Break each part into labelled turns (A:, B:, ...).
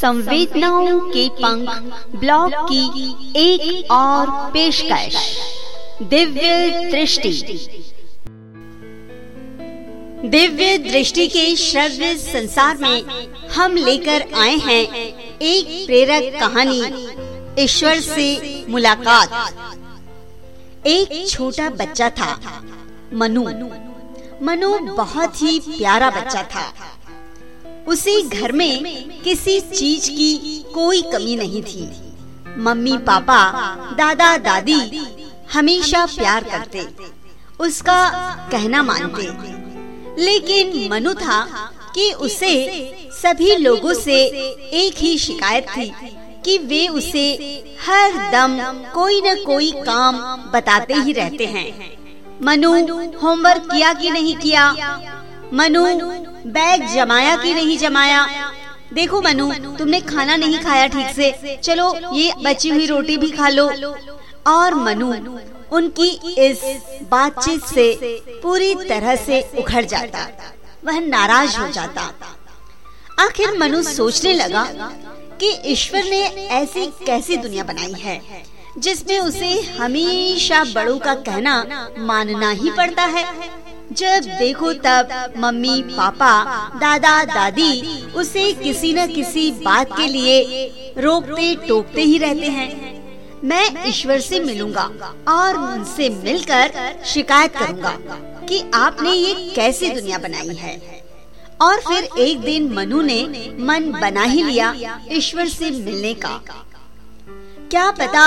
A: संवेदनाओं के पंख ब्लॉग की एक और पेशकश। दिव्य दृष्टि। दिव्य दृष्टि के श्रव्य संसार में हम लेकर आए हैं एक प्रेरक कहानी, ईश्वर से मुलाकात। एक छोटा बच्चा था, मनु। मनु बहुत ही प्यारा बच्चा था। उसे घर में किसी चीज़ की कोई कमी नहीं थी। मम्मी, पापा, दादा, दादी हमेशा प्यार करते, उसका कहना मानते। लेकिन मनु था कि उसे सभी लोगों से एक ही शिकायत थी कि वे उसे हर दम कोई न कोई काम बताते ही रहते हैं। मनु होमवर्क किया कि नहीं किया मनु, बैग जमाया कि नहीं जमाया? देखो मनु, तुमने खाना नहीं खाया ठीक से। चलो, ये बची हुई रोटी भी खा लो। और मनु, उनकी इस बातचीत से पूरी तरह से उखड़ जाता। वह नाराज़ हो जाता। आखिर मनु सोचने लगा कि ईश्वर ने ऐसी कैसी दुनिया बनाई है, जिसमें उसे हमेशा बड़ों का कहना मानना ही पड़ता है। जब देखो तब मम्मी, पापा, दादा, दादी उसे किसी न किसी बात के लिए रोकते, टोकते ही रहते हैं। मैं ईश्वर से मिलूँगा और उनसे मिलकर शिकायत करूँगा कि आपने ये कैसे दुनिया बनाई है। और फिर एक दिन मनु ने मन बना ही लिया ईश्वर से मिलने का। क्या पता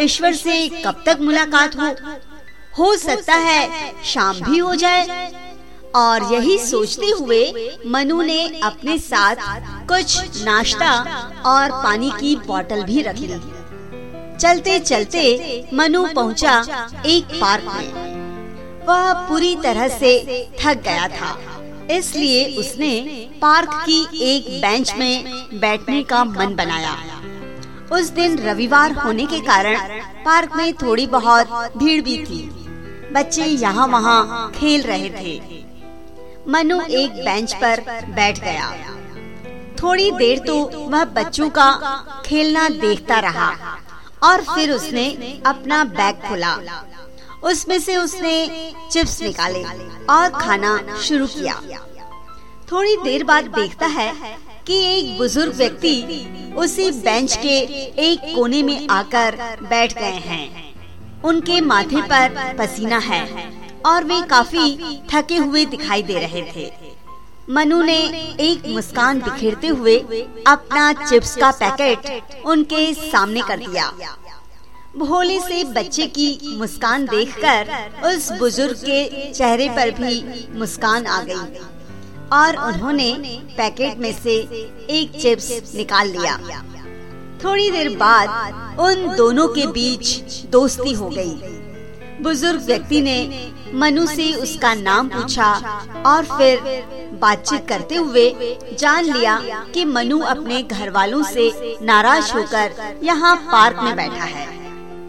A: ईश्वर से कब तक मुलाकात हो? हो सकता है शाम भी हो जाए। और यही सोचते हुए मनु ने अपने साथ कुछ नाश्ता और पानी की बोतल भी रख ली। चलते चलते मनु पहुँचा एक पार्क में। वह पूरी तरह से थक गया था। इसलिए उसने पार्क की एक बेंच में बैठने का मन बनाया। उस दिन रविवार होने के कारण पार्क में थोड़ी बहुत भीड़ भी थी। बच्चे यहाँ वहाँ खेल रहे थे। मनु एक बेंच पर बैठ गया। थोड़ी देर तो वह बच्चों का खेलना देखता रहा और फिर उसने अपना बैग खोला। उसमें से उसने चिप्स निकाले और खाना शुरू किया। थोड़ी देर बाद देखता है कि एक बुज़ुर्ग व्यक्ति उसी बेंच के एक कोने में आकर बैठ गए हैं। उनके माथे पर पसीना है और वे काफ़ी थके हुए दिखाई दे रहे थे। मनु ने एक मुस्कान बिखेरते हुए अपना चिप्स का पैकेट उनके सामने कर दिया। भोले से बच्चे की मुस्कान देखकर उस बुज़ुर्ग के चेहरे पर भी मुस्कान आ गई और उन्होंने पैकेट में से एक चिप्स निकाल लिया। थोड़ी देर बाद उन दोनों के बीच दोस्ती हो गई। बुज़ुर्ग व्यक्ति ने मनु से उसका नाम पूछा और फिर बातचीत करते हुए जान लिया कि मनु अपने घर वालों से नाराज़ होकर यहाँ पार्क में बैठा है।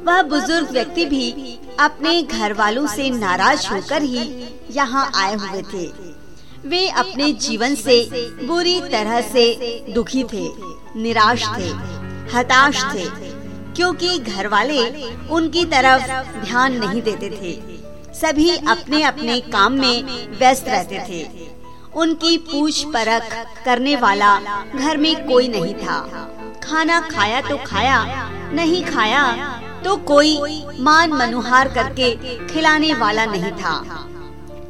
A: वह बुज़ुर्ग व्यक्ति भी अपने घर वालों से नाराज़ होकर ही यहाँ आए हुए थे। वे अपने जीवन से बुरी तरह से दुखी थे, निराश थे। हताश थे, क्योंकि घर वाले उनकी तरफ़ ध्यान नहीं देते थे। सभी अपने अपने काम में व्यस्त रहते थे। उनकी पूछ परख करने वाला घर में कोई नहीं था। खाना खाया तो खाया, नहीं खाया तो कोई मान मनुहार करके खिलाने वाला नहीं था।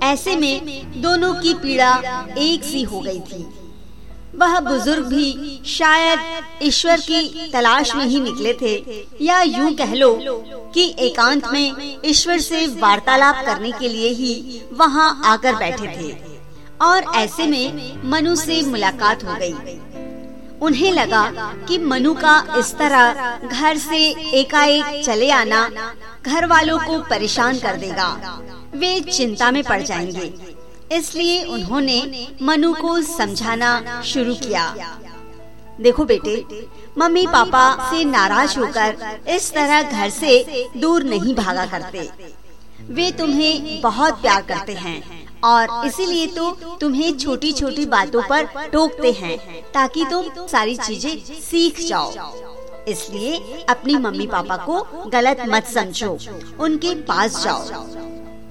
A: ऐसे में दोनों की पीड़ा एक सी हो गई थी। वह बुज़ुर्ग भी शायद ईश्वर की तलाश में ही निकले थे। या यूँ कह लो कि एकांत में ईश्वर से वार्तालाप करने के लिए ही वहाँ आकर बैठे थे। और ऐसे में मनु से मुलाकात हो गई। उन्हें लगा कि मनु का इस तरह घर से एकाएक चले आना घर वालों को परेशान कर देगा। वे चिंता में पड़ जाएँगे। इसलिए उन्होंने मनु को समझाना शुरू किया। देखो बेटे, मम्मी पापा से नाराज़ होकर इस तरह घर से दूर नहीं भागा करते। वे तुम्हें बहुत प्यार करते हैं और इसीलिए तो तुम्हें छोटी छोटी बातों पर टोकते हैं ताकि तुम सारी चीज़ें सीख जाओ। इसलिए अपनी मम्मी पापा को गलत मत समझो, उनके पास जाओ।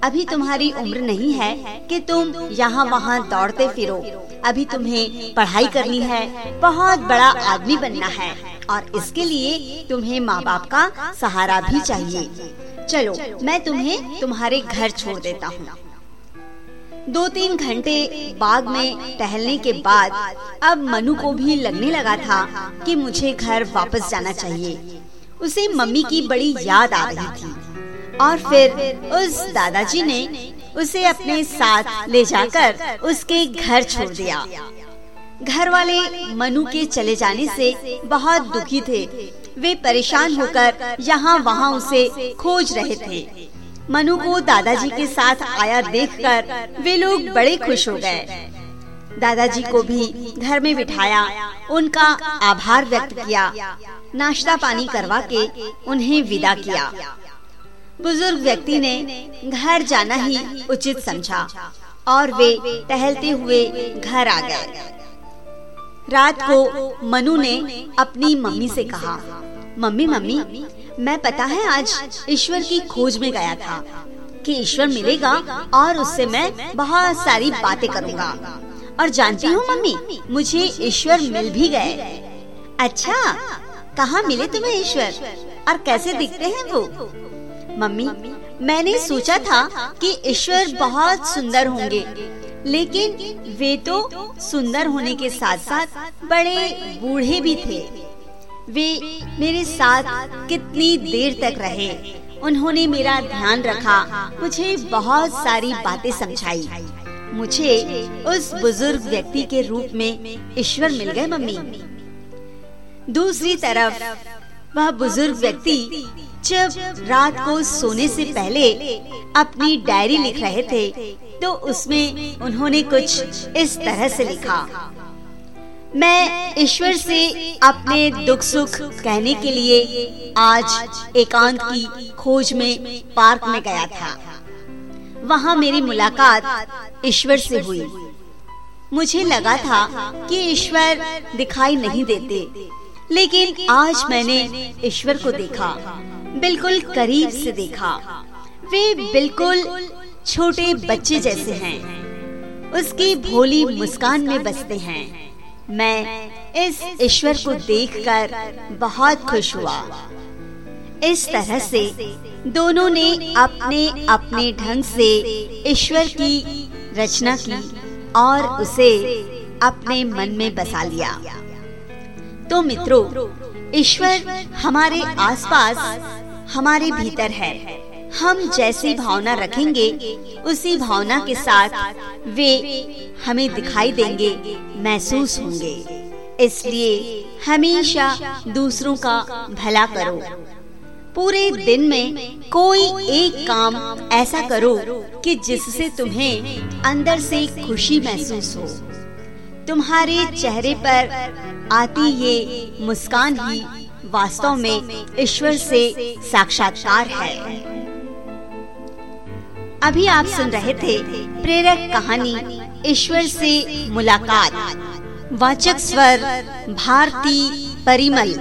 A: अभी तुम्हारी उम्र नहीं है कि तुम यहाँ वहाँ दौड़ते फिरो। अभी तुम्हें पढ़ाई करनी है। बहुत बड़ा आदमी बनना है। और इसके लिए तुम्हें माँ बाप का सहारा भी चाहिए। चलो मैं तुम्हें तुम्हारे घर छोड़ देता हूँ। दो तीन घंटे बाग में टहलने के बाद अब मनु को भी लगने लगा था कि मुझे घर वापस जाना चाहिए। उसे मम्मी की बड़ी याद आ रही थी। और फिर उस दादाजी ने उसे अपने साथ ले जाकर उसके घर छोड़ दिया। घर वाले मनु के चले जाने से बहुत दुखी थे। वे परेशान होकर यहाँ वहाँ उसे खोज रहे थे। मनु को दादाजी के साथ आया देखकर वे लोग बड़े खुश हो गए। दादाजी को भी घर में बिठाया, उनका आभार व्यक्त किया, नाश्ता पानी करवा के उन्हें विदा किया। बुज़ुर्ग व्यक्ति ने घर जाना ही उचित समझा और वे टहलते हुए घर आ गए। रात को मनु ने अपनी मम्मी से कहा, मम्मी मम्मी, मैं पता है आज ईश्वर की खोज में गया था कि ईश्वर मिलेगा और उससे मैं बहुत सारी बातें करूँगा। और जानती हूँ मम्मी, मुझे ईश्वर मिल भी गए। अच्छा कहाँ मिले तुम्हें ईश्वर? और कैसे दिखते हैं वो? मम्मी मैंने सोचा था कि ईश्वर बहुत सुंदर होंगे। लेकिन वे तो सुंदर होने के साथ साथ बड़े बूढ़े भी थे। वे मेरे साथ कितनी देर तक रहे। उन्होंने मेरा ध्यान रखा। मुझे बहुत सारी बातें समझाई। मुझे उस बुज़ुर्ग व्यक्ति के रूप में ईश्वर मिल गए मम्मी। दूसरी तरफ़ वह बुज़ुर्ग व्यक्ति जब रात को सोने से पहले अपनी डायरी लिख रहे थे तो उसमें उन्होंने कुछ इस तरह से लिखा। मैं ईश्वर से अपने दुख सुख कहने के लिए आज एकांत की खोज में पार्क में गया था। वहाँ मेरी मुलाकात ईश्वर से हुई। मुझे लगा था कि ईश्वर दिखाई नहीं देते, लेकिन आज मैंने ईश्वर को देखा। बिल्कुल करीब से देखा। वे बिल्कुल छोटे बच्चे जैसे हैं। उसकी भोली मुस्कान में बसते हैं। मैं इस ईश्वर को देखकर बहुत खुश हुआ। इस तरह से दोनों ने अपने अपने ढंग से ईश्वर की रचना की और उसे अपने मन में बसा लिया। तो मित्रों, ईश्वर हमारे आसपास हमारे भीतर है। हम जैसी भावना रखेंगे, उसी भावना के साथ वे हमें दिखाई देंगे, महसूस होंगे। इसलिए हमेशा दूसरों का भला करो। पूरे दिन में कोई एक काम ऐसा करो कि जिससे तुम्हें अंदर से खुशी महसूस हो। तुम्हारे चेहरे पर आती ये मुस्कान ही वास्तव में ईश्वर से साक्षात्कार है। अभी आप सुन रहे थे प्रेरक कहानी ईश्वर से मुलाकात। वाचक स्वर, भारती परिमल।